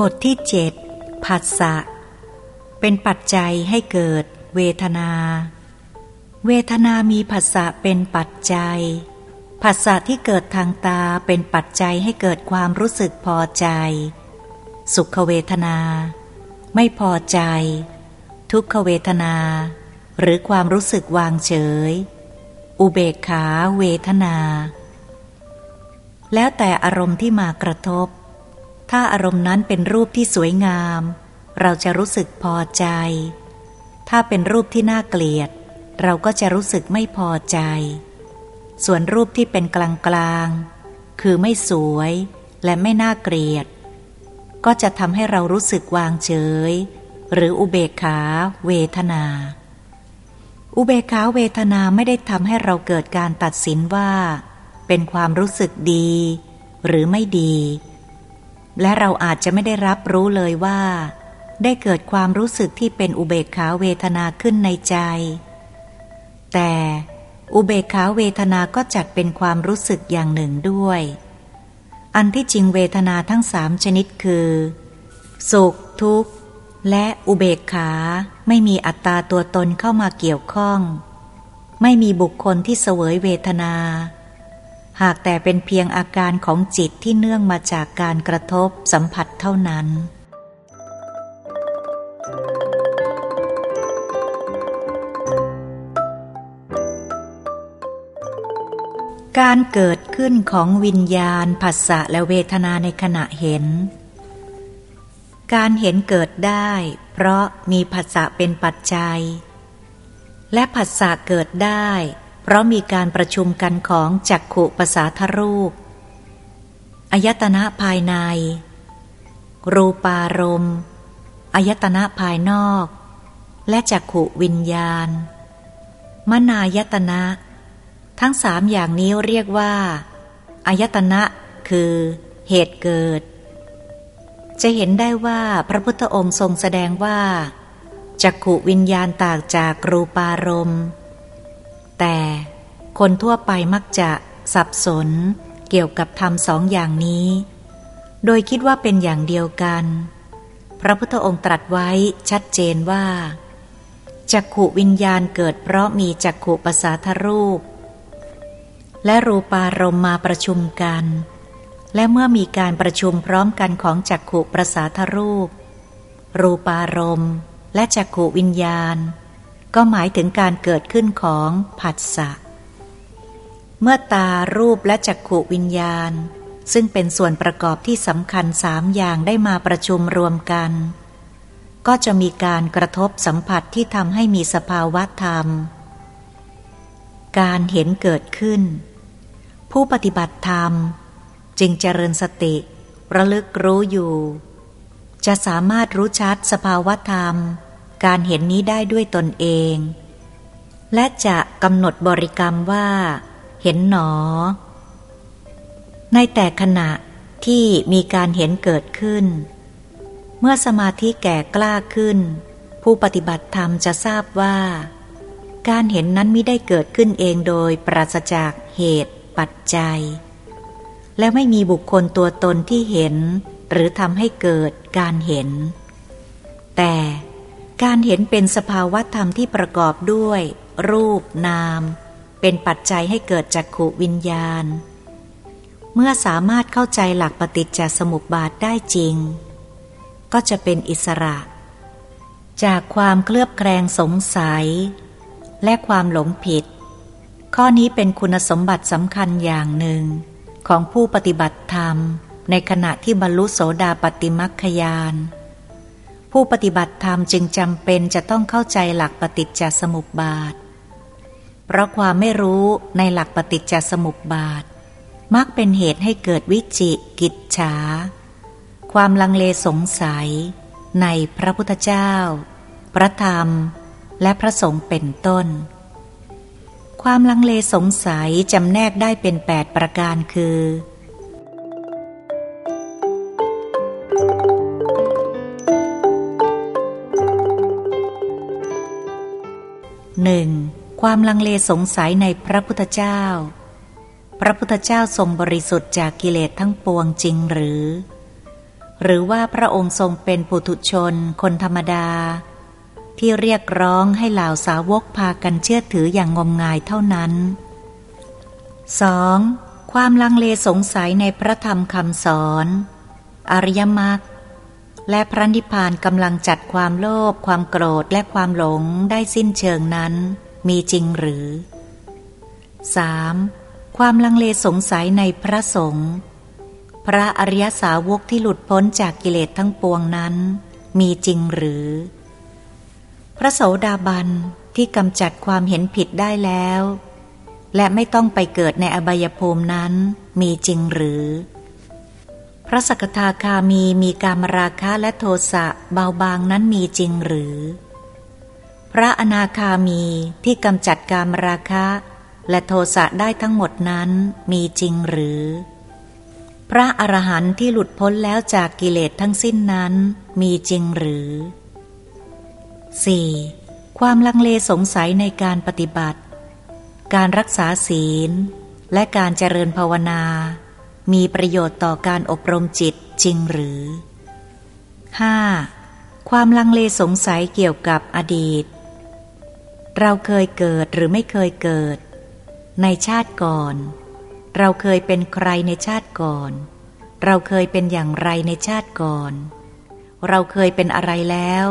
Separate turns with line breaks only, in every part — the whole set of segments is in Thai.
บทที่เจ็ดผัสสะ เป็นปัจจัยให้เกิด เวทนา เวทนามีผัสสะเป็นปัจจัย ผัสสะที่เกิดทางตาเป็นปัจจัยให้เกิดความรู้สึกพอใจ สุขเวทนา ไม่พอใจ ทุกขเวทนา หรือความรู้สึกวางเฉย อุเบกขาเวทนา แล้วแต่อารมณ์ที่มากระทบ ถ้าอารมณ์นั้นเป็นรูปที่สวยงาม เราจะรู้สึกพอใจ ถ้าเป็นรูปที่น่าเกลียด เราก็จะรู้สึกไม่พอใจ ส่วนรูปที่เป็นกลางกลางคือไม่สวยและไม่น่าเกลียด ก็จะทำให้เรารู้สึกวางเฉย หรืออุเบกขาเวทนา อุเบกขาเวทนาไม่ได้ทำให้เราเกิดการตัดสินว่า เป็นความรู้สึกดี หรือไม่ดี และเราอาจจะไม่ได้รับรู้เลยว่า ได้เกิดความรู้สึกที่เป็นอุเบกขาเวทนาขึ้นในใจ แต่อุเบกขาเวทนาก็จัดเป็นความรู้สึกอย่างหนึ่งด้วย อันที่จริงเวทนาทั้งสามชนิดคือ สุข ทุกข์ และอุเบกขาไม่มีอัตตาตัวตนเข้ามาเกี่ยวข้อง ไม่มีบุคคลที่เสวยเวทนา หากแต่เป็นเพียงอาการของจิตที่เนื่องมาจากการกระทบสัมผัสเท่านั้น การเกิดขึ้นของวิญญาณผัสสะและเวทนาในขณะเห็น การเห็นเกิดได้ เพราะมีผัสสะเป็นปัจจัย และผัสสะเกิดได้ เพราะมีการประชุมกันของจักขุภาษาทรูป อายตนะภายใน รูปารมณ์อายตนะภายนอก และจักขุวิญญาณ มนายตนะ ทั้งสามอย่างนี้เรียกว่าอายตนะคือเหตุเกิด จะเห็นได้ว่าพระพุทธองค์ทรงแสดงว่าจักขุวิญญาณต่างจากรูปารมณ์ แต่คนทั่วไปมักจะสับสนเกี่ยวกับธรรมสองอย่างนี้ โดยคิดว่าเป็นอย่างเดียวกัน พระพุทธองค์ตรัสไว้ชัดเจนว่าจักขุวิญญาณเกิดเพราะมีจักขุปสาทรูป และรูปารมมาประชุมกัน และเมื่อมีการประชุมพร้อมกันของจักขุประสาทรูป รูปารมและจักขุวิญญาณ ก็หมายถึงการเกิดขึ้นของผัสสะ เมื่อตารูปและจักขุวิญญาณ ซึ่งเป็นส่วนประกอบที่สำคัญสามอย่างได้มาประชุมรวมกัน ก็จะมีการกระทบสัมผัสที่ทำให้มีสภาวะธรรม การเห็นเกิดขึ้น ผู้ปฏิบัติธรรม จึงเจริญสติระลึกรู้อยู่ จะสามารถรู้ชัดสภาวะธรรม การเห็นนี้ได้ด้วยตนเอง และจะกำหนดบริกรรมว่า เห็นหนอ ในแต่ขณะที่มีการเห็นเกิดขึ้น เมื่อสมาธิแก่กล้าขึ้น ผู้ปฏิบัติธรรมจะทราบว่า การเห็นนั้นไม่ได้เกิดขึ้นเองโดยปราศจากเหตุปัจจัย และไม่มีบุคคลตัวตนที่เห็น หรือทำให้เกิดการเห็น แต่ การเห็นเป็นสภาวะธรรมที่ประกอบด้วย รูปนาม เป็นปัจจัยให้เกิดจักขุวิญญาณ เมื่อสามารถเข้าใจหลักปฏิจจสมุปบาทได้จริง ก็จะเป็นอิสระ จากความเคลือบแคลงสงสัย และความหลงผิด ข้อนี้เป็นคุณสมบัติสำคัญอย่างหนึ่ง ของผู้ปฏิบัติธรรม ในขณะที่บรรลุโสดาปติมัคคยาน ผู้ปฏิบัติธรรมจึงจำเป็นจะต้องเข้าใจหลักปฏิจจสมุปบาท เพราะความไม่รู้ในหลักปฏิจจสมุปบาท มักเป็นเหตุให้เกิดวิจิกิจฉา ความลังเลสงสัย ในพระพุทธเจ้า พระธรรม และพระสงฆ์เป็นต้น ความลังเลสงสัยจำแนกได้เป็นแปดประการคือ หนึ่งความลังเลสงสัยในพระพุทธเจ้า พระพุทธเจ้าทรงบริสุทธิ์จากกิเลสทั้งปวงจริงหรือ หรือว่าพระองค์ทรงเป็นปุถุชนคนธรรมดา ที่เรียกร้องให้เหล่าสาวกพากันเชื่อถืออย่างงมงายเท่านั้น 2. ความลังเลสงสัยในพระธรรมคำสอน อริยมรรค และพระนิพพานกำลังจัดความโลภความโกรธและความหลงได้สิ้นเชิงนั้น มีจริงหรือ 3. ความลังเลสงสัยในพระสงฆ์พระอริยสาวกที่หลุดพ้นจากกิเลสทั้งปวงนั้น มีจริงหรือ พระโสดาบันที่กำจัดความเห็นผิดได้แล้ว และไม่ต้องไปเกิดในอบายภูมินั้น มีจริงหรือ พระสกทาคามีมีการราคะและโทสะเบาบางนั้นมีจริงหรือ พระอนาคามีที่กำจัดการราคะ และโทสะได้ทั้งหมดนั้นมีจริงหรือ พระอรหันต์ที่หลุดพ้นแล้วจากกิเลสทั้งสิ้นนั้นมีจริงหรือ 4. ความลังเลสงสัยในการปฏิบัติ การรักษาศีล และการเจริญภาวนา มีประโยชน์ต่อการอบรมจิตจริงหรือ 5. ความลังเลสงสัยเกี่ยวกับอดีต เราเคยเกิดหรือไม่เคยเกิด ในชาติก่อน เราเคยเป็นใครในชาติก่อน เราเคยเป็นอย่างไรในชาติก่อน เราเคยเป็นอะไรแล้ว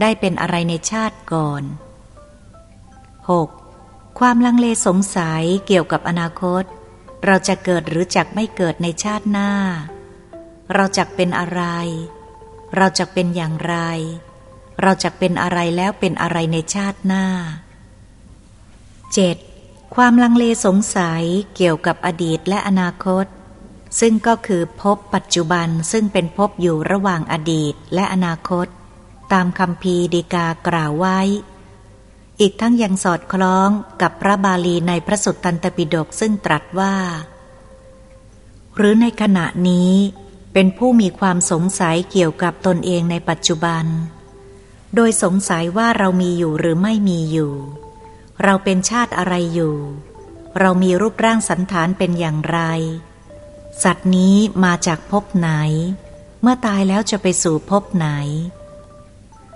ได้เป็นอะไรในชาติก่อน 6. ความลังเลสงสัยเกี่ยวกับอนาคต เราจะเกิดหรือจักไม่เกิดในชาติหน้า เราจักเป็นอะไร เราจะเป็นอย่างไร เราจะเป็นอะไรแล้วเป็นอะไรในชาติหน้า 7. ความลังเลสงสัยเกี่ยวกับอดีตและอนาคต ซึ่งก็คือพบปัจจุบันซึ่งเป็นพบอยู่ระหว่างอดีตและอนาคต ตามคำพีดีกากล่าวไว้ อีกทั้งยังสอดคล้องกับพระบาลีในพระสุตตันตปิฎกซึ่งตรัสว่า หรือในขณะนี้เป็นผู้มีความสงสัยเกี่ยวกับตนเองในปัจจุบัน โดยสงสัยว่าเรามีอยู่หรือไม่มีอยู่ เราเป็นชาติอะไรอยู่ เรามีรูปร่างสันฐานเป็นอย่างไร สัตว์นี้มาจากภพไหน เมื่อตายแล้วจะไปสู่ภพไหน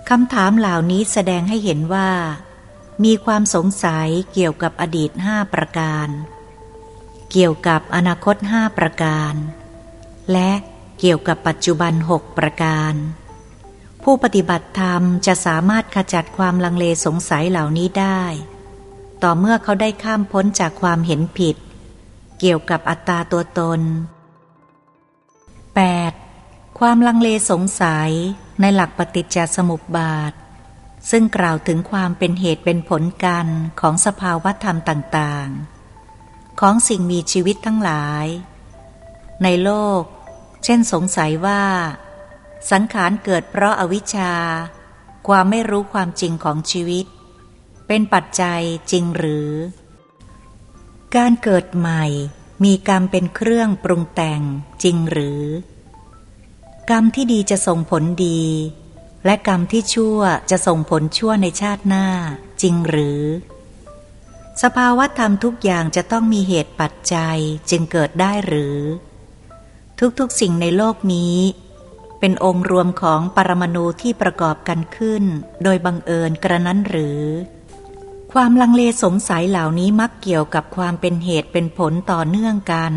คำถามเหล่านี้แสดงให้เห็นว่า มีความสงสัยเกี่ยวกับอดีตห้าประการ เกี่ยวกับอนาคตห้าประการ และเกี่ยวกับปัจจุบันหกประการ ผู้ปฏิบัติธรรมจะสามารถขจัดความลังเลสงสัยเหล่านี้ได้ ต่อเมื่อเขาได้ข้ามพ้นจากความเห็นผิด เกี่ยวกับอัตตาตัวตน 8. ความลังเลสงสัยในหลักปฏิจจสมุปบาท ซึ่งกล่าวถึงความเป็นเหตุเป็นผลกันของสภาวธรรมต่างๆ ของสิ่งมีชีวิตทั้งหลาย ในโลก เช่นสงสัยว่า สังขารเกิดเพราะอาวิชชา ความไม่รู้ความจริงของชีวิต เป็นปัจจัยจริงหรือ การเกิดใหม่มีกรรมเป็นเครื่องปรุงแต่งจริงหรือ กรรมที่ดีจะส่งผลดี และกรรมที่ชั่วจะส่งผลชั่วในชาติหน้า จริงหรือ สภาวะธรรมทุกอย่างจะต้องมีเหตุปัจจัยจึงเกิดได้หรือ ทุกๆสิ่งในโลกนี้ เป็นองค์รวมของปรมาณูที่ประกอบกันขึ้น โดยบังเอิญกระนั้นหรือ ความลังเลสงสัยเหล่านี้มักเกี่ยวกับความเป็นเหตุเป็นผลต่อเนื่องกัน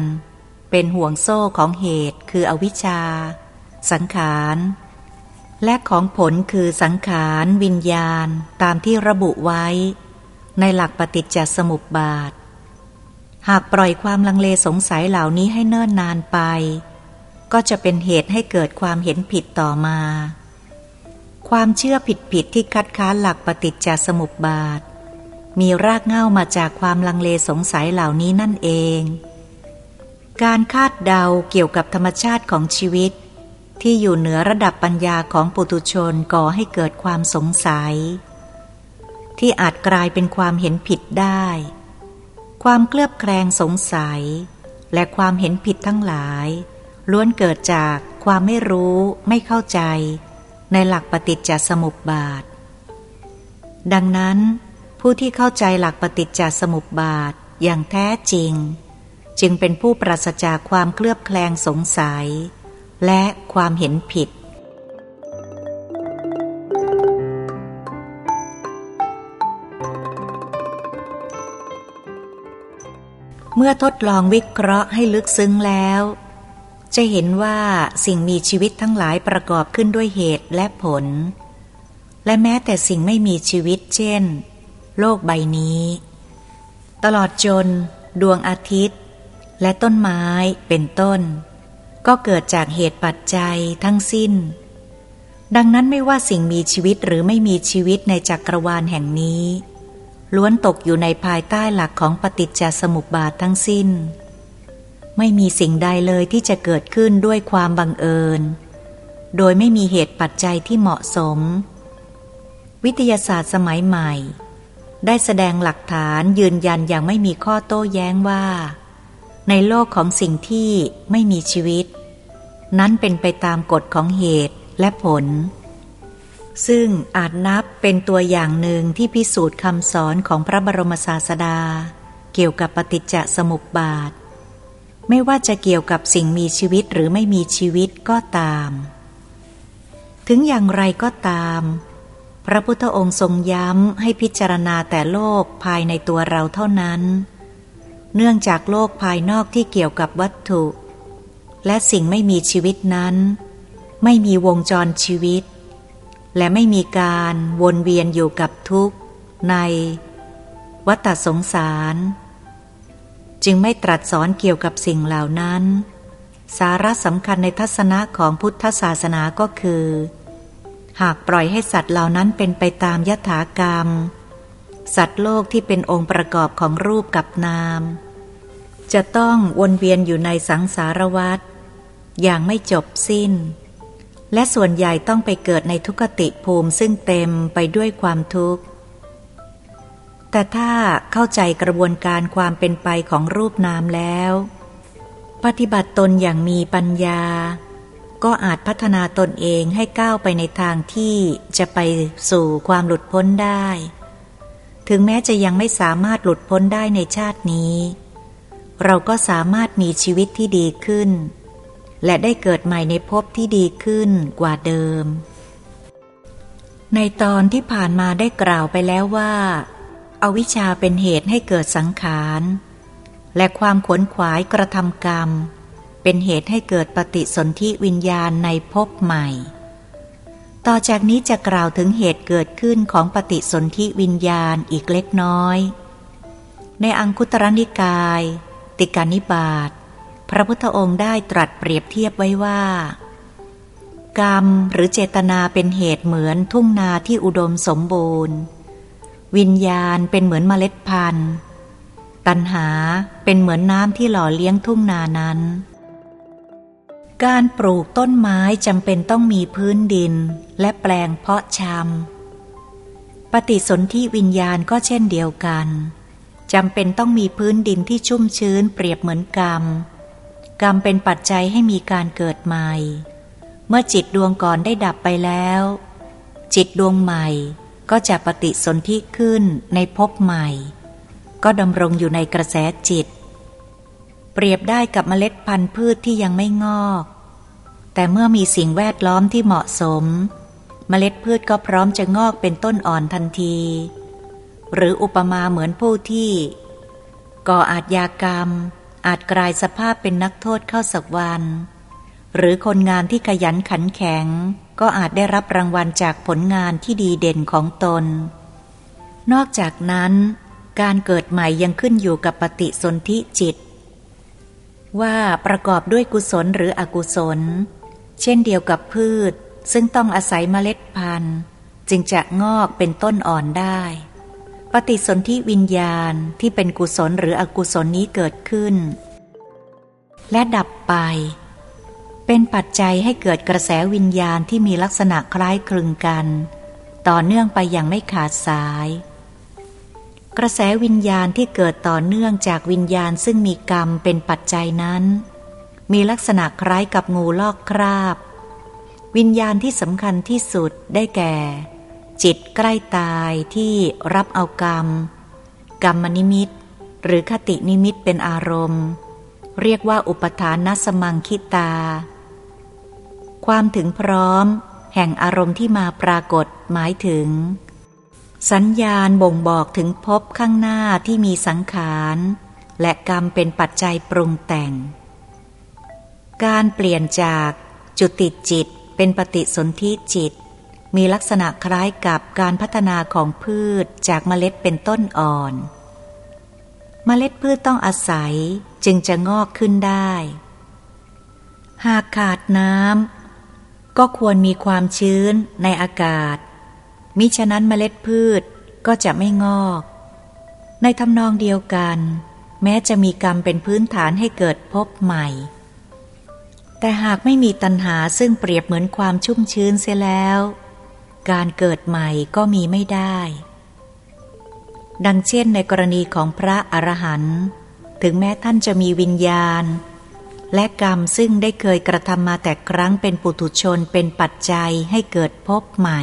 เป็นห่วงโซ่ของเหตุคืออวิชชา สังขาร และของผลคือสังขารวิญญาณตามที่ระบุไว้ ในหลักปฏิจจสมุปบาท หากปล่อยความลังเลสงสัยเหล่านี้ให้เนิ่นนานไป ก็จะเป็นเหตุให้เกิดความเห็นผิดต่อมา ความเชื่อผิดๆที่คัดค้านหลักปฏิจจสมุปบาท มีรากเหง้ามาจากความลังเลสงสัยเหล่านี้นั่นเอง การคาดเดาเกี่ยวกับธรรมชาติของชีวิต ที่อยู่เหนือระดับปัญญาของปุตุชนก่อให้เกิดความสงสัย ที่อาจกลายเป็นความเห็นผิดได้ ความเคลือบแคลงสงสัย และความเห็นผิดทั้งหลาย ล้วนเกิดจากความไม่รู้ไม่เข้าใจ ในหลักปฏิจจสมุปบาท ดังนั้น ผู้ที่เข้าใจหลักปฏิจจสมุปบาทอย่างแท้จริง จึงเป็นผู้ปราศจากความเคลือบแคลงสงสัย และความเห็นผิด เมื่อทดลองวิเคราะห์ให้ลึกซึ้งแล้ว จะเห็นว่าสิ่งมีชีวิตทั้งหลายประกอบขึ้นด้วยเหตุและผล และแม้แต่สิ่งไม่มีชีวิตเช่น โลกใบนี้ ตลอดจน ดวงอาทิตย์ และต้นไม้เป็นต้น ก็เกิดจากเหตุปัจจัยทั้งสิ้น ดังนั้นไม่ว่าสิ่งมีชีวิตหรือไม่มีชีวิตในจักรวาลแห่งนี้ ล้วนตกอยู่ในภายใต้หลักของปฏิจจสมุปบาททั้งสิ้น ไม่มีสิ่งใดเลยที่จะเกิดขึ้นด้วยความบังเอิญ โดยไม่มีเหตุปัจจัยที่เหมาะสม วิทยาศาสตร์สมัยใหม่ ได้แสดงหลักฐานยืนยันอย่างไม่มีข้อโต้แย้งว่า ในโลกของสิ่งที่ไม่มีชีวิต นั้นเป็นไปตามกฎของเหตุและผล ซึ่งอาจนับเป็นตัวอย่างหนึ่งที่พิสูจน์คำสอนของพระบรมศาสดา เกี่ยวกับปฏิจจสมุปบาท ไม่ว่าจะเกี่ยวกับสิ่งมีชีวิตหรือไม่มีชีวิตก็ตาม ถึงอย่างไรก็ตาม พระพุทธองค์ทรงย้ำให้พิจารณาแต่โลกภายในตัวเราเท่านั้น เนื่องจากโลกภายนอกที่เกี่ยวกับวัตถุ และสิ่งไม่มีชีวิตนั้น ไม่มีวงจรชีวิต และไม่มีการวนเวียนอยู่กับทุกข์ ใน วัฏสงสาร จึงไม่ตรัสสอนเกี่ยวกับสิ่งเหล่านั้น สาระสำคัญในทัศนะของพุทธศาสนาก็คือ หากปล่อยให้สัตว์เหล่านั้นเป็นไปตามยถากรรม สัตว์โลกที่เป็นองค์ประกอบของรูปกับนาม จะต้องวนเวียนอยู่ในสังสารวัฏอย่างไม่จบสิ้น และส่วนใหญ่ต้องไปเกิดในทุกติภูมิซึ่งเต็มไปด้วยความทุกข์ แต่ถ้าเข้าใจกระบวนการความเป็นไปของรูปนามแล้ว ปฏิบัติตนอย่างมีปัญญา ก็อาจพัฒนาตนเองให้ก้าวไปในทางที่จะไปสู่ความหลุดพ้นได้ ถึงแม้จะยังไม่สามารถหลุดพ้นได้ในชาตินี้ เราก็สามารถมีชีวิตที่ดีขึ้น และได้เกิดใหม่ในภพที่ดีขึ้นกว่าเดิม ในตอนที่ผ่านมาได้กล่าวไปแล้วว่าอาวิชชาเป็นเหตุให้เกิดสังขาร และความขวนขวายกระทำกรรม เป็นเหตุให้เกิดปฏิสนธิวิญญาณในภพใหม่ ต่อจากนี้จะกล่าวถึงเหตุเกิดขึ้นของปฏิสนธิวิญญาณอีกเล็กน้อย ในอังคุตรนิกาย ติกานิบาตพระพุทธองค์ได้ตรัสเปรียบเทียบไว้ว่า กรรมหรือเจตนาเป็นเหตุเหมือนทุ่งนาที่อุดมสมบูรณ์ วิญญาณเป็นเหมือนเมล็ดพันธุ์ ตัณหาเป็นเหมือนน้ำที่หล่อเลี้ยงทุ่งนานั้น การปลูกต้นไม้จำเป็นต้องมีพื้นดิน และแปลงเพาะชำปฏิสนธิวิญญาณก็เช่นเดียวกันจำเป็นต้องมีพื้นดินที่ชุ่มชื้นเปรียบเหมือนกรรม กรรมเป็นปัจจัยให้มีการเกิดใหม่ เมื่อจิตดวงก่อนได้ดับไปแล้ว จิตดวงใหม่ก็จะปฏิสนธิขึ้นในภพใหม่ ก็ดำรงอยู่ในกระแสจิต เปรียบได้กับเมล็ดพันธุ์พืชที่ยังไม่งอก แต่เมื่อมีสิ่งแวดล้อมที่เหมาะสม เมล็ดพืชก็พร้อมจะงอกเป็นต้นอ่อนทันที หรืออุปมาเหมือนผู้ที่ ก่ออาจยากรรม อาจกลายสภาพเป็นนักโทษเข้าสักวัน หรือคนงานที่ขยันขันแข็ง ก็อาจได้รับรางวัลจากผลงานที่ดีเด่นของตน นอกจากนั้น การเกิดใหม่ยังขึ้นอยู่กับปฏิสนธิจิต ว่าประกอบด้วยกุศลหรืออกุศล เช่นเดียวกับพืช ซึ่งต้องอาศัยเมล็ดพันธุ์ จึงจะงอกเป็นต้นอ่อนได้ ปฏิสนธิวิญญาณที่เป็นกุศลหรืออกุศลนี้เกิดขึ้น และดับไป เป็นปัจจัยให้เกิดกระแสวิญญาณที่มีลักษณะคล้ายคลึงกัน ต่อเนื่องไปอย่างไม่ขาดสาย กระแสวิญญาณที่เกิดต่อเนื่องจากวิญญาณซึ่งมีกรรมเป็นปัจจัยนั้น มีลักษณะคล้ายกับงูลอกคราบ วิญญาณที่สำคัญที่สุดได้แก่ จิตใกล้ตายที่รับเอากรรม กรรมนิมิต หรือคตินิมิตเป็นอารมณ์ เรียกว่าอุปทานสมังคิตา ความถึงพร้อม แห่งอารมณ์ที่มาปรากฏหมายถึง สัญญาณบ่งบอกถึงพบข้างหน้าที่มีสังขาร และกรรมเป็นปัจจัยปรุงแต่ง การเปลี่ยนจากจุติจิตเป็นปฏิสนธิจิต มีลักษณะคล้ายกับการพัฒนาของพืชจากเมล็ดเป็นต้นอ่อน เมล็ดพืชต้องอาศัยจึงจะงอกขึ้นได้ หากขาดน้ำก็ควรมีความชื้นในอากาศ มิฉะนั้นเมล็ดพืชก็จะไม่งอก ในทำนองเดียวกัน แม้จะมีกรรมเป็นพื้นฐานให้เกิดพบใหม่ แต่หากไม่มีตัณหาซึ่งเปรียบเหมือนความชุ่มชื้นเสียแล้ว การเกิดใหม่ก็มีไม่ได้ ดังเช่นในกรณีของพระอรหันต์ถึงแม้ท่านจะมีวิญญาณ และกรรมซึ่งได้เคยกระทำมาแต่ครั้งเป็นปุถุชนเป็นปัจจัยให้เกิดพบใหม่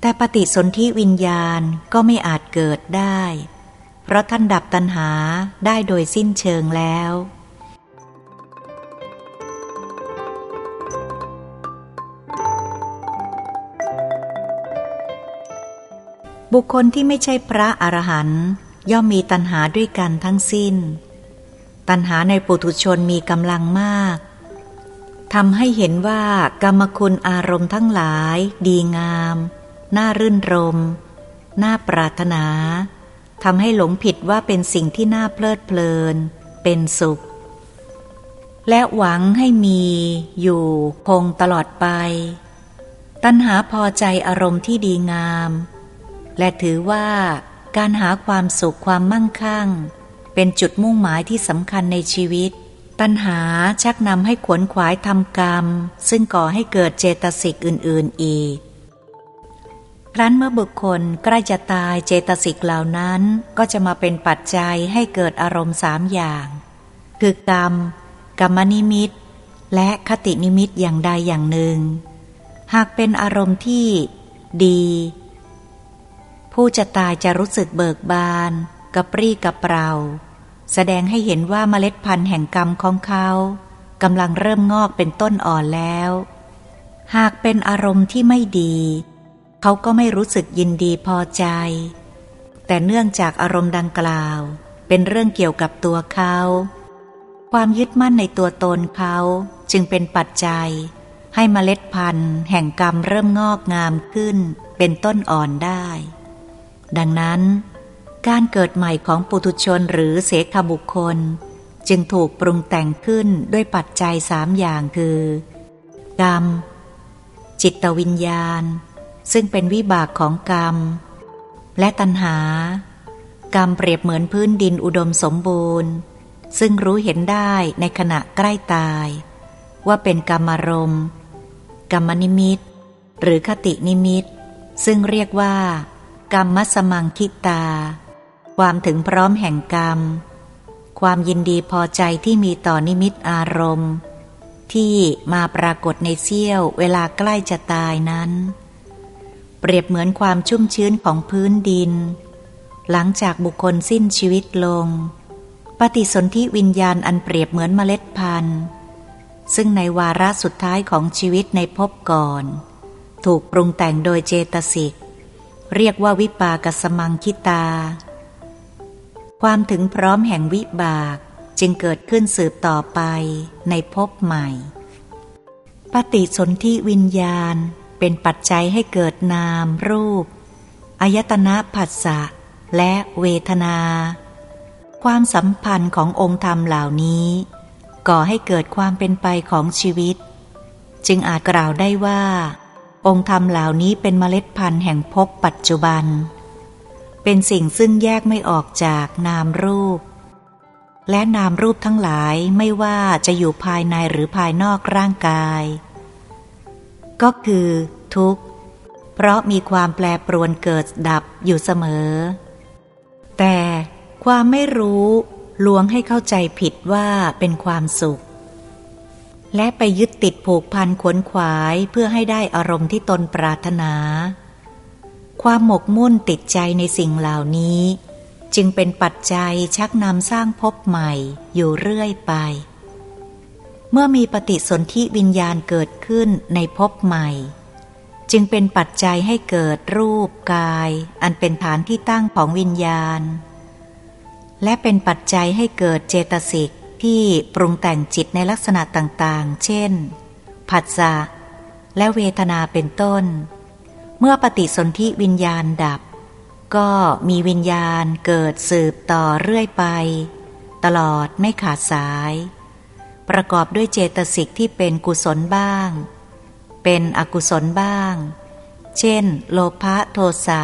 แต่ปฏิสนธิวิญญาณก็ไม่อาจเกิดได้ เพราะท่านดับตัณหาได้โดยสิ้นเชิงแล้ว บุคคลที่ไม่ใช่พระอรหันต์ย่อมมีตัณหาด้วยกันทั้งสิ้น ตัณหาในปุถุชนมีกำลังมากทำให้เห็นว่ากรรมคุณอารมณ์ทั้งหลายดีงาม น่ารื่นรม น่าปรารถนาทำให้หลงผิดว่าเป็นสิ่งที่น่าเพลิดเพลิน เป็นสุข และหวังให้มีอยู่คงตลอดไป ตัณหาพอใจอารมณ์ที่ดีงาม และถือว่าการหาความสุขความมั่งคั่ง เป็นจุดมุ่งหมายที่สำคัญในชีวิต ตัณหาชักนำให้ขวนขวายทำกรรม ซึ่งก่อให้เกิดเจตสิกอื่น ๆ อีก ครั้นเมื่อบุคคลใกล้จะตายเจตสิกเหล่านั้นก็จะมาเป็นปัจจัยให้เกิดอารมณ์สามอย่าง คือกรรม กรรมนิมิต และคตินิมิตอย่างใดอย่างหนึ่ง หากเป็นอารมณ์ที่ดี ผู้จะตายจะรู้สึกเบิกบาน กระปรี้กระเปร่า แสดงให้เห็นว่าเมล็ดพันธุ์แห่งกรรมของเขากำลังเริ่มงอกเป็นต้นอ่อนแล้ว หากเป็นอารมณ์ที่ไม่ดี เขาก็ไม่รู้สึกยินดีพอใจ แต่เนื่องจากอารมณ์ดังกล่าว เป็นเรื่องเกี่ยวกับตัวเขา ความยึดมั่นในตัวตนเขาจึงเป็นปัจจัย ให้มเมล็ดพันธุ์ แห่งกรรมเริ่มงอกงามขึ้น เป็นต้นอ่อนได้ ดังนั้น การเกิดใหม่ของปุถุชนหรือเสขบุคคล จึงถูกปรุงแต่งขึ้นด้วยปัจจัยสามอย่างคือ กรรม จิตวิญญาณ ซึ่งเป็นวิบากของกรรม และตัณหา กรรมเปรียบเหมือนพื้นดินอุดมสมบูรณ์ ซึ่งรู้เห็นได้ในขณะใกล้ตาย ว่าเป็นกรรมารมณ์กรรมนิมิต หรือคตินิมิต ซึ่งเรียกว่า กรรมมัสมังคิตา ความถึงพร้อมแห่งกรรม ความยินดีพอใจที่มีต่อนิมิตอารมณ์ ที่มาปรากฏในเสี้ยวเวลาใกล้จะตายนั้น เปรียบเหมือนความชุ่มชื้นของพื้นดิน หลังจากบุคคลสิ้นชีวิตลง ปฏิสนธิวิญญาณอันเปรียบเหมือนเมล็ดพันธุ์ ซึ่งในวาระสุดท้ายของชีวิตในภพก่อน ถูกปรุงแต่งโดยเจตสิก เรียกว่าวิปากสมังคิตา ความถึงพร้อมแห่งวิบากจึงเกิดขึ้นสืบต่อไปในภพใหม่ ปฏิสนธิวิญญาณ เป็นปัจจัยให้เกิดนาม รูปอายตนะผัสสะและเวทนา ความสัมพันธ์ขององค์ธรรมเหล่านี้ ก่อให้เกิดความเป็นไปของชีวิต จึงอาจกล่าวได้ว่า องค์ธรรมเหล่านี้เป็นเมล็ดพันธุ์แห่งภพปัจจุบัน เป็นสิ่งซึ่งแยกไม่ออกจากนามรูป และนามรูปทั้งหลายไม่ว่าจะอยู่ภายในหรือภายนอกร่างกาย ก็คือทุกข์ เพราะมีความแปรปรวนเกิดดับอยู่เสมอ แต่ความไม่รู้ลวงให้เข้าใจผิดว่าเป็นความสุข และไปยึดติดผูกพันขวนขวายเพื่อให้ได้อารมณ์ที่ตนปรารถนา ความหมกมุ่นติดใจในสิ่งเหล่านี้ จึงเป็นปัจจัยชักนำสร้างพบใหม่อยู่เรื่อยไป เมื่อมีปฏิสนธิวิญญาณเกิดขึ้นในภพใหม่ จึงเป็นปัจจัยให้เกิดรูปกาย อันเป็นฐานที่ตั้งของวิญญาณ และเป็นปัจจัยให้เกิดเจตสิกที่ปรุงแต่งจิตในลักษณะต่างๆ เช่น ผัสสะและเวทนาเป็นต้น เมื่อปฏิสนธิวิญญาณดับ ก็มีวิญญาณเกิดสืบต่อเรื่อยไป ตลอดไม่ขาดสาย ประกอบด้วยเจตสิกที่เป็นกุศลบ้าง เป็นอกุศลบ้าง เช่น โลภะโทสะ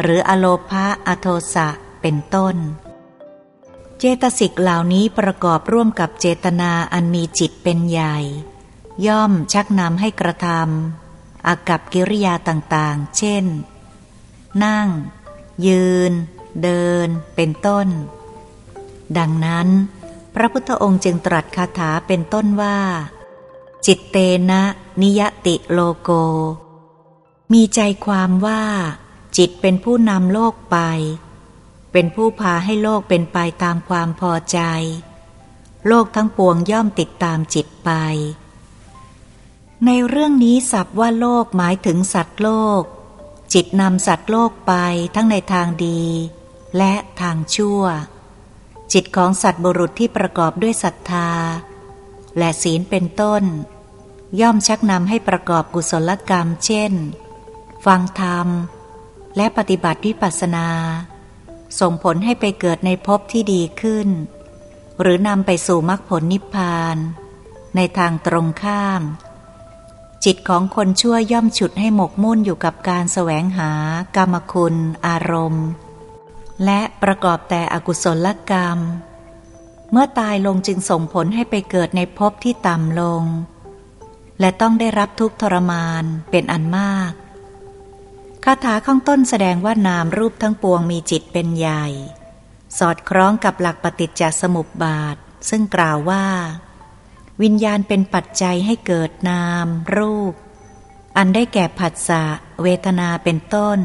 หรืออโลภะอโทสะ เป็นต้น เจตสิกเหล่านี้ประกอบร่วมกับเจตนาอันมีจิตเป็นใหญ่ ย่อมชักนำให้กระทำอากับกิริยาต่างๆ เช่น นั่ง ยืน เดิน เป็นต้น ดังนั้น พระพุทธองค์จึงตรัสคาถาเป็นต้นว่า จิตเตนะ นิยติโลโก มีใจความว่า จิตเป็นผู้นำโลกไป เป็นผู้พาให้โลกเป็นไปตามความพอใจ โลกทั้งปวงย่อมติดตามจิตไป ในเรื่องนี้สับว่าโลกหมายถึงสัตว์โลก จิตนำสัตว์โลกไปทั้งในทางดี และทางชั่ว จิตของสัตว์บุรุษที่ประกอบด้วยศรัทธา และศีลเป็นต้น ย่อมชักนำให้ประกอบกุศลกรรม เช่น ฟังธรรม และปฏิบัติวิปัสสนา ส่งผลให้ไปเกิดในภพที่ดีขึ้น หรือนำไปสู่มรรคผลนิพพาน ในทางตรงข้าม จิตของคนชั่วย่อมฉุดให้หมกมุ่นอยู่กับการแสวงหากรรมคุณ อารมณ์ และประกอบแต่อกุศลกรรม เมื่อตายลงจึงส่งผลให้ไปเกิดในภพที่ต่ำลง และต้องได้รับทุกทรมานเป็นอันมากคาถาข้างต้นแสดงว่านามรูปทั้งปวงมีจิตเป็นใหญ่ สอดคล้องกับหลักปฏิจจสมุปบาท ซึ่งกล่าวว่า วิญญาณเป็นปัจจัยให้เกิดนาม รูป อันได้แก่ผัสสะเวทนาเป็นต้น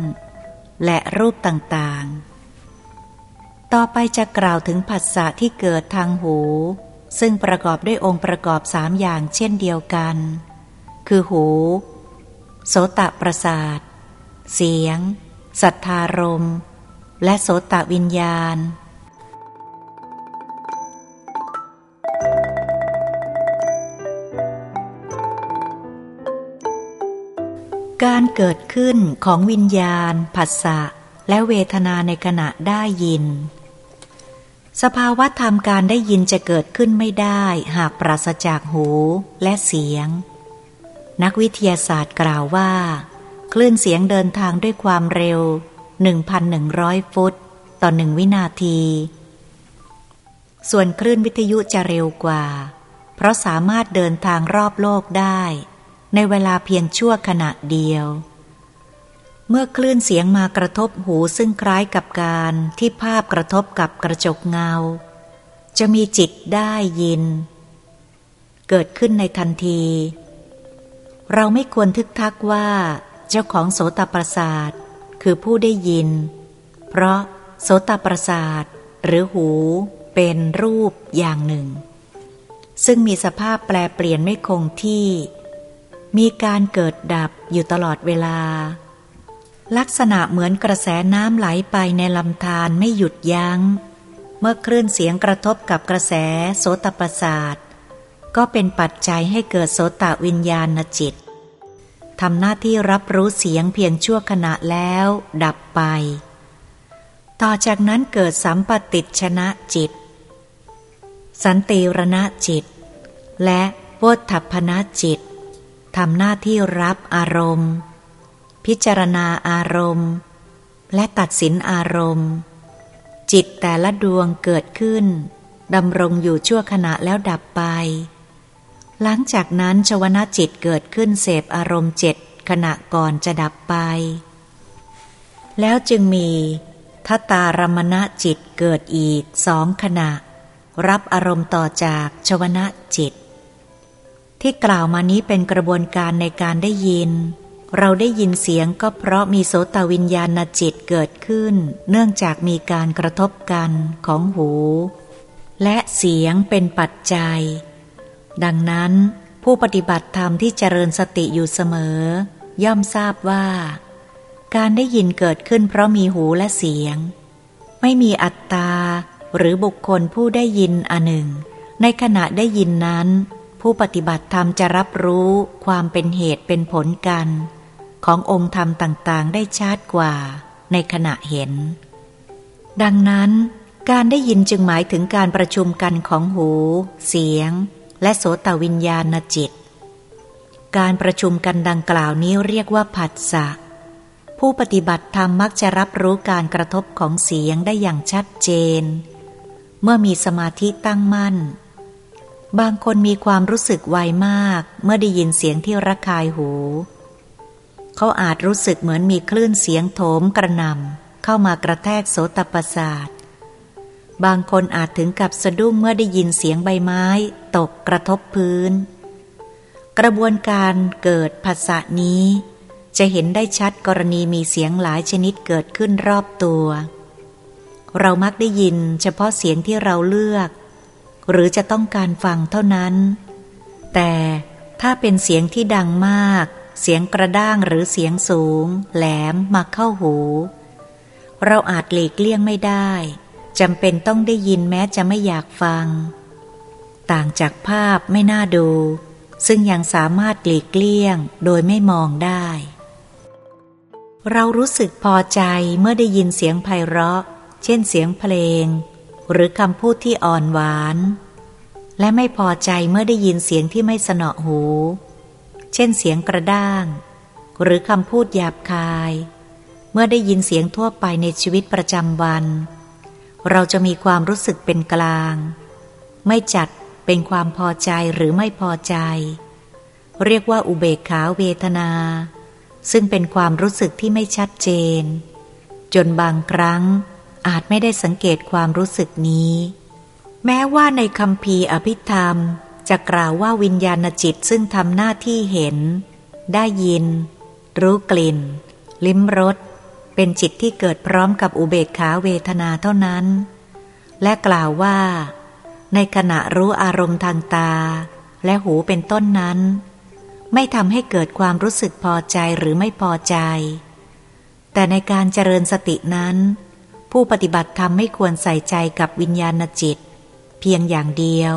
และรูปต่างๆ ต่อไปจะกล่าวถึงผัสสะที่เกิดทางหู ซึ่งประกอบด้วยองค์ประกอบสามอย่างเช่นเดียวกัน คือหู โสตประสาท เสียง สัทธารม และโสตวิญญาณ การเกิดขึ้นของวิญญาณ ผัสสะและเวทนาในขณะได้ยิน สภาวะธรรมการได้ยินจะเกิดขึ้นไม่ได้หากปราศจากหูและเสียง นักวิทยาศาสตร์กล่าวว่า คลื่นเสียงเดินทางด้วยความเร็ว 1,100 ฟุต ต่อหนึ่งวินาที ส่วนคลื่นวิทยุจะเร็วกว่า เพราะสามารถเดินทางรอบโลกได้ ในเวลาเพียงชั่วขณะเดียว เมื่อคลื่นเสียงมากระทบหูซึ่งคล้ายกับการที่ภาพกระทบกับกระจกเงา จะมีจิตได้ยิน เกิดขึ้นในทันที เราไม่ควรทึกทักว่า เจ้าของโสตประสาทคือผู้ได้ยิน เพราะโสตประสาทหรือหูเป็นรูปอย่างหนึ่ง ซึ่งมีสภาพแปลเปลี่ยนไม่คงที่ มีการเกิดดับอยู่ตลอดเวลา ลักษณะเหมือนกระแสน้ำไหลไปในลำธารไม่หยุดยัง้ง เมื่อคลื่นเสียงกระทบกับกระแสโสตประสาทก็เป็นปัจจัยให้เกิดโสตวิญญาณจิตทำหน้าที่รับรู้เสียงเพียงชั่วขณะแล้ว ดับไป ต่อจากนั้นเกิดสัมปติชนะจิต สันติรณะจิต และโพธพนะจิตทำหน้าที่รับอารมณ์ พิจารณาอารมณ์ และตัดสินอารมณ์ จิตแต่ละดวงเกิดขึ้นดำรงอยู่ชั่วขณะแล้วดับไป หลังจากนั้นชวนาจิตเกิดขึ้นเสพอารมณ์เจ็ดขณะก่อนจะดับไป แล้วจึงมีทตารมณจิตเกิดอีกสองขณะ รับอารมณ์ต่อจากชวนาจิต ที่กล่าวมานี้เป็นกระบวนการในการได้ยิน เราได้ยินเสียงก็เพราะมีโสตวิญญาณจิตเกิดขึ้น เนื่องจากมีการกระทบกันของหู และเสียงเป็นปัจจัย ดังนั้นผู้ปฏิบัติธรรมที่เจริญสติอยู่เสมอ ย่อมทราบว่า การได้ยินเกิดขึ้นเพราะมีหูและเสียง ไม่มีอัตตา หรือบุคคลผู้ได้ยินอันหนึ่ง ในขณะได้ยินนั้น ผู้ปฏิบัติธรรมจะรับรู้ความเป็นเหตุเป็นผลกัน ขององค์ธรรมต่างๆ ได้ชัดกว่าในขณะเห็น ดังนั้นการได้ยินจึงหมายถึงการประชุมกันของหู เสียง และโสตวิญญาณจิต การประชุมกันดังกล่าวนี้เรียกว่าผัสสะ ผู้ปฏิบัติธรรมมักจะรับรู้การกระทบของเสียงได้อย่างชัดเจน เมื่อมีสมาธิตั้งมั่น บางคนมีความรู้สึกไวมากเมื่อได้ยินเสียงที่ระคายหู เขาอาจรู้สึกเหมือนมีคลื่นเสียงโถมกระนำเข้ามากระแทกโสตประสาท บางคนอาจถึงกับสะดุ้งเมื่อได้ยินเสียงใบไม้ ตกกระทบพื้น กระบวนการเกิดภาษานี้ จะเห็นได้ชัดกรณีมีเสียงหลายชนิดเกิดขึ้นรอบตัว เรามักได้ยินเฉพาะเสียงที่เราเลือก หรือจะต้องการฟังเท่านั้น แต่ถ้าเป็นเสียงที่ดังมาก เสียงกระด้างหรือเสียงสูง แหลมมาเข้าหู เราอาจหลีกเลี่ยงไม่ได้จำเป็นต้องได้ยินแม้จะไม่อยากฟัง ต่างจากภาพไม่น่าดู ซึ่งยังสามารถหลีกเลี่ยงโดยไม่มองได้ เรารู้สึกพอใจเมื่อได้ยินเสียงไพเราะ เช่นเสียงเพลง หรือคำพูดที่อ่อนหวาน และไม่พอใจเมื่อได้ยินเสียงที่ไม่สนอหู เช่นเสียงกระด้าง หรือคำพูดหยาบคาย เมื่อได้ยินเสียงทั่วไปในชีวิตประจำวัน เราจะมีความรู้สึกเป็นกลาง ไม่จัดเป็นความพอใจหรือไม่พอใจ เรียกว่าอุเบกขาเวทนา ซึ่งเป็นความรู้สึกที่ไม่ชัดเจน จนบางครั้งอาจไม่ได้สังเกตความรู้สึกนี้ แม้ว่าในคำพีอภิธรรม จะกล่าวว่าวิญญาณจิตซึ่งทำหน้าที่เห็น ได้ยิน รู้กลิ่น ลิ้มรส เป็นจิตที่เกิดพร้อมกับอุเบกขาเวทนาเท่านั้น และกล่าวว่า ในขณะรู้อารมณ์ทางตา และหูเป็นต้นนั้น ไม่ทำให้เกิดความรู้สึกพอใจหรือไม่พอใจ แต่ในการเจริญสตินั้น ผู้ปฏิบัติธรรมไม่ควรใส่ใจกับวิญญาณจิต เพียงอย่างเดียว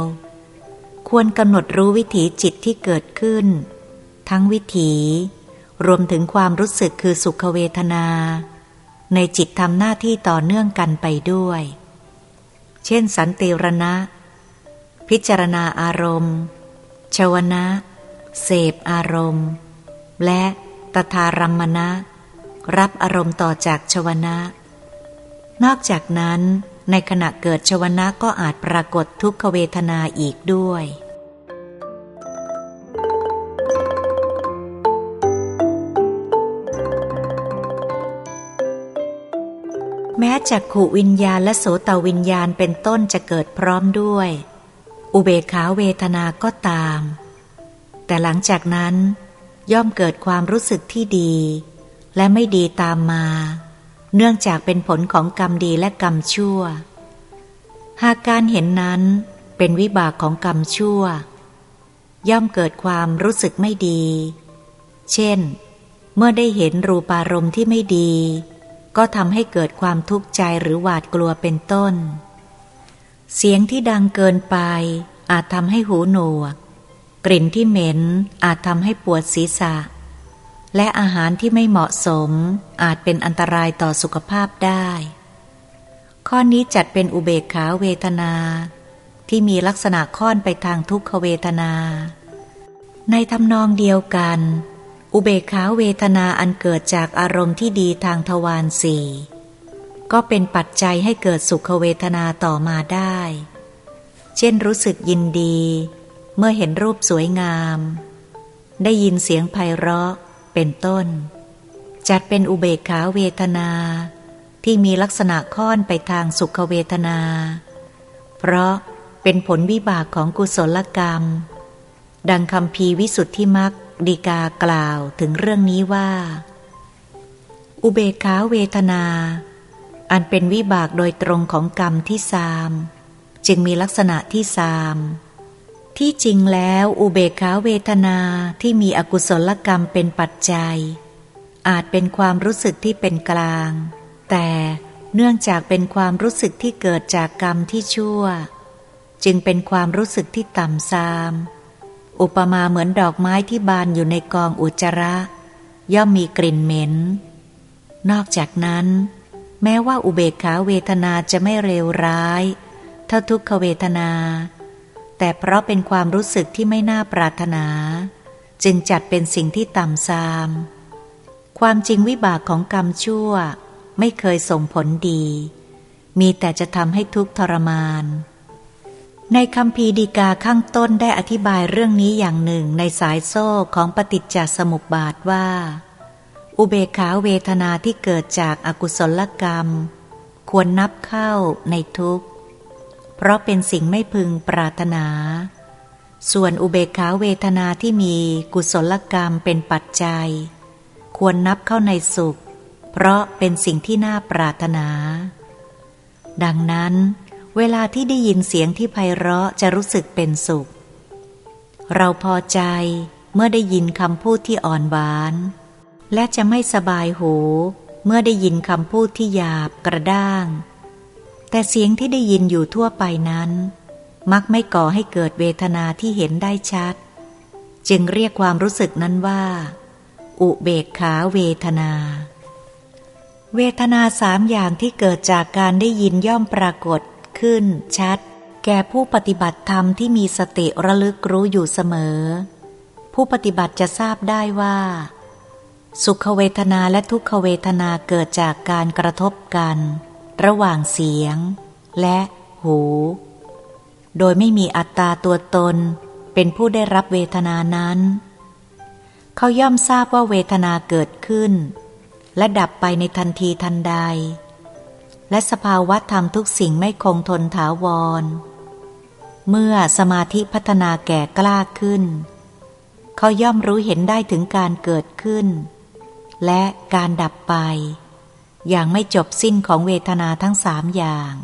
ควรกำหนดรู้วิถีจิตที่เกิดขึ้น ทั้งวิถี รวมถึงความรู้สึกคือสุขเวทนา ในจิตทำหน้าที่ต่อเนื่องกันไปด้วย เช่น สันติรณะ พิจารณาอารมณ์ชวนะเสพอารมณ์ และตถารัมมณะรับอารมณ์ต่อจากชวนะ นอกจากนั้น ในขณะเกิดชวนะก็อาจปรากฏทุกขเวทนาอีกด้วย แม้จักขูวิญญาณและโสตวิญญาณเป็นต้นจะเกิดพร้อมด้วย อุเบขาเวทนาก็ตาม แต่หลังจากนั้นย่อมเกิดความรู้สึกที่ดี และไม่ดีตามมา เนื่องจากเป็นผลของกรรมดีและกรรมชั่ว หากการเห็นนั้นเป็นวิบากของกรรมชั่ว ย่อมเกิดความรู้สึกไม่ดี เช่น เมื่อได้เห็นรูปารมณ์ที่ไม่ดี ก็ทำให้เกิดความทุกข์ใจหรือหวาดกลัวเป็นต้น เสียงที่ดังเกินไป อาจทำให้หูหนวก กลิ่นที่เหม็นอาจทำให้ปวดศีรษะ และอาหารที่ไม่เหมาะสมอาจเป็นอันตรายต่อสุขภาพได้ ข้อนี้จัดเป็นอุเบกขาเวทนา ที่มีลักษณะค่อนไปทางทุกขเวทนา ในทำนองเดียวกัน อุเบกขาเวทนาอันเกิดจากอารมณ์ที่ดีทางทวารสี่ก็เป็นปัจจัยให้เกิดสุขเวทนาต่อมาได้ เช่นรู้สึกยินดี เมื่อเห็นรูปสวยงาม ได้ยินเสียงไพเราะ เป็นต้น จัดเป็นอุเบกขาเวทนา ที่มีลักษณะค่อนไปทางสุขเวทนา เพราะเป็นผลวิบากของกุศลกรรม ดังคำพีวิสุทธิมักดีกากล่าวถึงเรื่องนี้ว่า อุเบกขาเวทนา อันเป็นวิบากโดยตรงของกรรมที่สาม จึงมีลักษณะที่สาม ที่จริงแล้วอุเบกขาเวทนาที่มีอกุศลกรรมเป็นปัจจัย อาจเป็นความรู้สึกที่เป็นกลาง แต่เนื่องจากเป็นความรู้สึกที่เกิดจากกรรมที่ชั่ว จึงเป็นความรู้สึกที่ต่ำซาม อุปมาเหมือนดอกไม้ที่บานอยู่ในกองอุจจาระ ย่อมมีกลิ่นเหม็น นอกจากนั้น แม้ว่าอุเบกขาเวทนาจะไม่เลวร้าย เท่าทุกขเวทนา แต่เพราะเป็นความรู้สึกที่ไม่น่าปรารถนา จึงจัดเป็นสิ่งที่ต่ำซาม ความจริงวิบากของกรรมชั่วไม่เคยส่งผลดี มีแต่จะทำให้ทุกข์ทรมาน ในคำพีดีกาข้างต้นได้อธิบายเรื่องนี้อย่างหนึ่งในสายโซ่ของปฏิจจสมุปบาทว่า อุเบกขาเวทนาที่เกิดจากอากุศลกรรม ควรนับเข้าในทุกข์ เพราะเป็นสิ่งไม่พึงปรารถนา ส่วนอุเบกขาเวทนาที่มีกุศลกรรมเป็นปัจจัย ควรนับเข้าในสุข เพราะเป็นสิ่งที่น่าปรารถนา ดังนั้น เวลาที่ได้ยินเสียงที่ไพเราะจะรู้สึกเป็นสุข เราพอใจเมื่อได้ยินคำพูดที่อ่อนหวาน และจะไม่สบายหู เมื่อได้ยินคำพูดที่หยาบกระด้าง แต่เสียงที่ได้ยินอยู่ทั่วไปนั้น มักไม่ก่อให้เกิดเวทนาที่เห็นได้ชัด จึงเรียกความรู้สึกนั้นว่า อุเบกขาเวทนา เวทนาสามอย่างที่เกิดจากการได้ยินย่อมปรากฏขึ้นชัด แก่ผู้ปฏิบัติธรรมที่มีสติระลึกรู้อยู่เสมอ ผู้ปฏิบัติจะทราบได้ว่า สุขเวทนาและทุกขเวทนาเกิดจากการกระทบกัน ระหว่างเสียง และหู โดยไม่มีอัตตาตัวตนเป็นผู้ได้รับเวทนานั้น เขาย่อมทราบว่าเวทนาเกิดขึ้น และดับไปในทันทีทันใด และสภาวะธรรมทุกสิ่งไม่คงทนถาวร เมื่อสมาธิพัฒนาแก่กล้าขึ้น เขาย่อมรู้เห็นได้ถึงการเกิดขึ้น และการดับไป อย่างไม่จบสิ้นของเวทนาทั้งสามอย่าง